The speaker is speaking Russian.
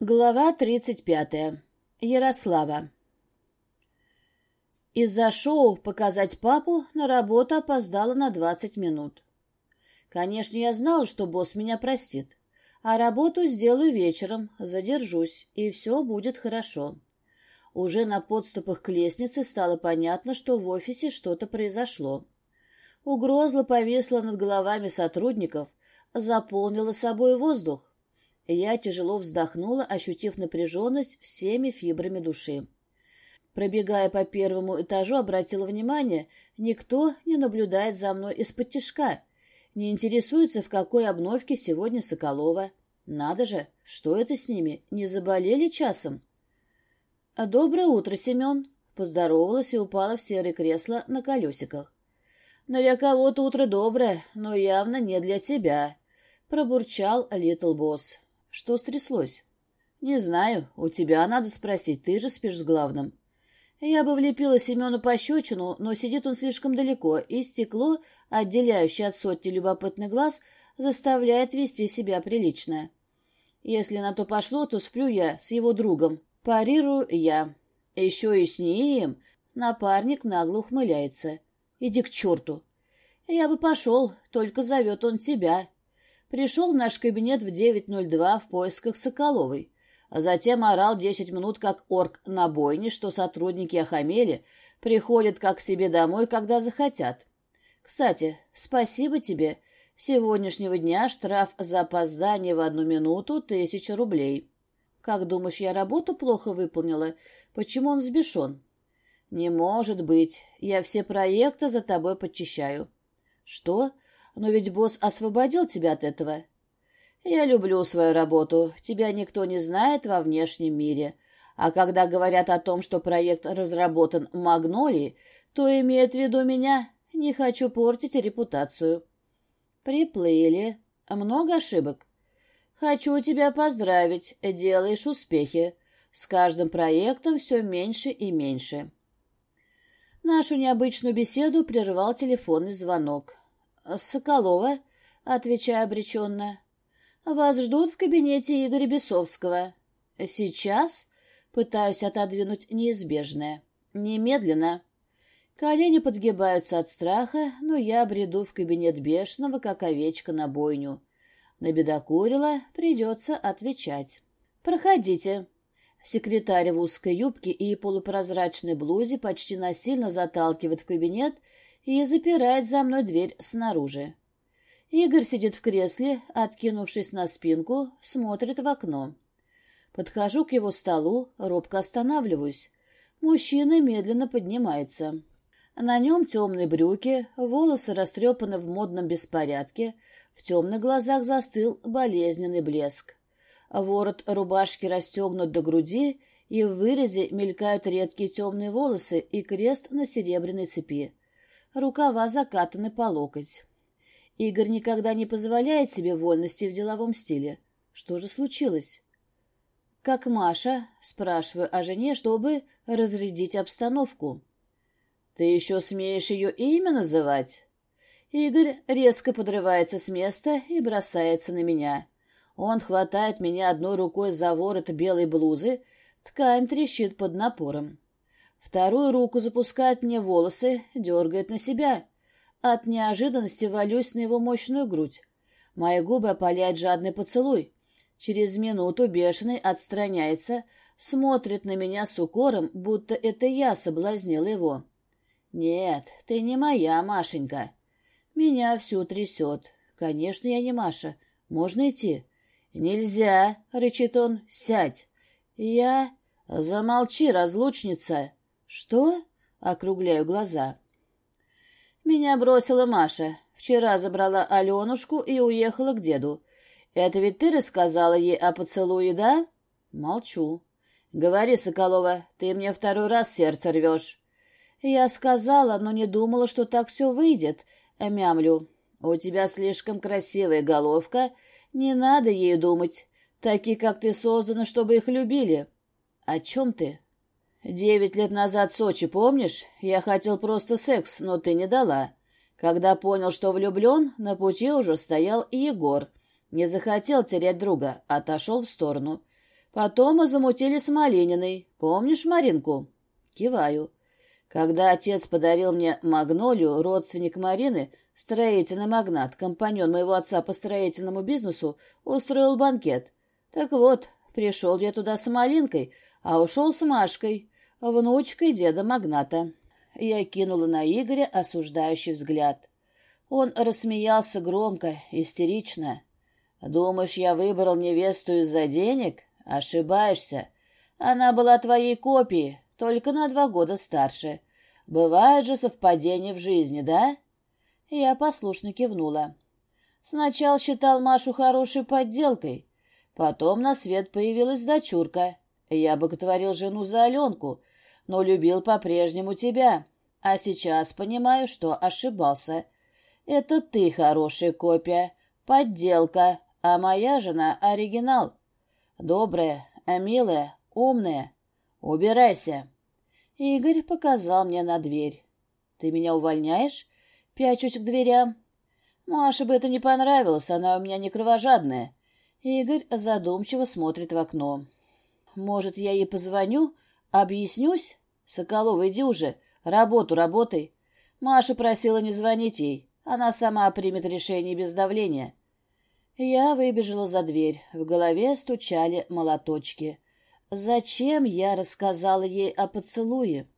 Глава тридцать пятая. Ярослава. Из-за шоу «Показать папу» на работу опоздала на двадцать минут. Конечно, я знала, что босс меня простит, а работу сделаю вечером, задержусь, и все будет хорошо. Уже на подступах к лестнице стало понятно, что в офисе что-то произошло. Угроза повисла над головами сотрудников, заполнила собой воздух. Я тяжело вздохнула, ощутив напряженность всеми фибрами души. Пробегая по первому этажу, обратила внимание, никто не наблюдает за мной из-под тишка, не интересуется, в какой обновке сегодня Соколова. Надо же, что это с ними, не заболели часом? «А «Доброе утро, Семен!» Поздоровалась и упала в серое кресло на колесиках. «Но для кого-то утро доброе, но явно не для тебя», — пробурчал Литл Босс. Что стряслось? Не знаю, у тебя надо спросить, ты же спишь с главным. Я бы влепила Семену пощечину, но сидит он слишком далеко, и стекло, отделяющее от сотни любопытных глаз, заставляет вести себя прилично. Если на то пошло, то сплю я с его другом. Парирую я. Еще и с ним. Напарник нагло ухмыляется. Иди к черту. Я бы пошел, только зовет он тебя. Пришел в наш кабинет в 9.02 в поисках Соколовой, а затем орал 10 минут как орк на бойне, что сотрудники охамели, приходят как к себе домой, когда захотят. Кстати, спасибо тебе. Сегодняшнего дня штраф за опоздание в одну минуту — тысяча рублей. Как думаешь, я работу плохо выполнила? Почему он сбешен? Не может быть. Я все проекты за тобой подчищаю. Что? Но ведь босс освободил тебя от этого. Я люблю свою работу. Тебя никто не знает во внешнем мире. А когда говорят о том, что проект разработан Магнолией, то имеют в виду меня. Не хочу портить репутацию. Приплыли. Много ошибок? Хочу тебя поздравить. Делаешь успехи. С каждым проектом все меньше и меньше. Нашу необычную беседу прервал телефонный звонок. «Соколова», — отвечаю обреченно. «Вас ждут в кабинете Игоря Бесовского». «Сейчас?» — пытаюсь отодвинуть неизбежное. «Немедленно». Колени подгибаются от страха, но я бреду в кабинет бешеного, как овечка на бойню. Набедокурила, придется отвечать. «Проходите». Секретарь в узкой юбке и полупрозрачной блузе почти насильно заталкивает в кабинет и запирает за мной дверь снаружи. Игорь сидит в кресле, откинувшись на спинку, смотрит в окно. Подхожу к его столу, робко останавливаюсь. Мужчина медленно поднимается. На нем темные брюки, волосы растрепаны в модном беспорядке, в темных глазах застыл болезненный блеск. Ворот рубашки расстегнут до груди, и в вырезе мелькают редкие темные волосы и крест на серебряной цепи рукава закатаны по локоть. Игорь никогда не позволяет себе вольности в деловом стиле. Что же случилось? «Как Маша?» — спрашиваю о жене, чтобы разрядить обстановку. «Ты еще смеешь ее имя называть?» Игорь резко подрывается с места и бросается на меня. Он хватает меня одной рукой за ворот белой блузы, ткань трещит под напором. Вторую руку запускает мне волосы, дергает на себя. От неожиданности валюсь на его мощную грудь. Мои губы опаляет жадный поцелуй. Через минуту бешеный отстраняется, смотрит на меня с укором, будто это я соблазнила его. «Нет, ты не моя, Машенька». Меня всю трясет. «Конечно, я не Маша. Можно идти?» «Нельзя», — рычит он, — «сядь». «Я...» «Замолчи, разлучница!» «Что?» — округляю глаза. «Меня бросила Маша. Вчера забрала Аленушку и уехала к деду. Это ведь ты рассказала ей о поцелуе, да?» Молчу. «Говори, Соколова, ты мне второй раз сердце рвешь». «Я сказала, но не думала, что так все выйдет», — мямлю. «У тебя слишком красивая головка. Не надо ей думать. Такие, как ты, созданы, чтобы их любили». «О чем ты?» «Девять лет назад в Сочи, помнишь? Я хотел просто секс, но ты не дала. Когда понял, что влюблен, на пути уже стоял Егор. Не захотел терять друга, отошел в сторону. Потом мы замутили с Малининой. Помнишь Маринку? Киваю. Когда отец подарил мне магнолию, родственник Марины, строительный магнат, компаньон моего отца по строительному бизнесу, устроил банкет. Так вот, пришел я туда с Малинкой, а ушел с Машкой, внучкой деда-магната. Я кинула на Игоря осуждающий взгляд. Он рассмеялся громко, истерично. «Думаешь, я выбрал невесту из-за денег? Ошибаешься. Она была твоей копией, только на два года старше. Бывают же совпадения в жизни, да?» Я послушно кивнула. Сначала считал Машу хорошей подделкой. Потом на свет появилась дочурка. Я боготворил жену за Аленку, но любил по-прежнему тебя. А сейчас понимаю, что ошибался. Это ты хорошая копия, подделка, а моя жена — оригинал. Добрая, милая, умная. Убирайся. Игорь показал мне на дверь. Ты меня увольняешь? Пячусь к дверям. Маше бы это не понравилось, она у меня не кровожадная. Игорь задумчиво смотрит в окно. Может, я ей позвоню, объяснюсь? Соколова, иди уже, работу работай. Маша просила не звонить ей. Она сама примет решение без давления. Я выбежала за дверь. В голове стучали молоточки. Зачем я рассказала ей о поцелуе?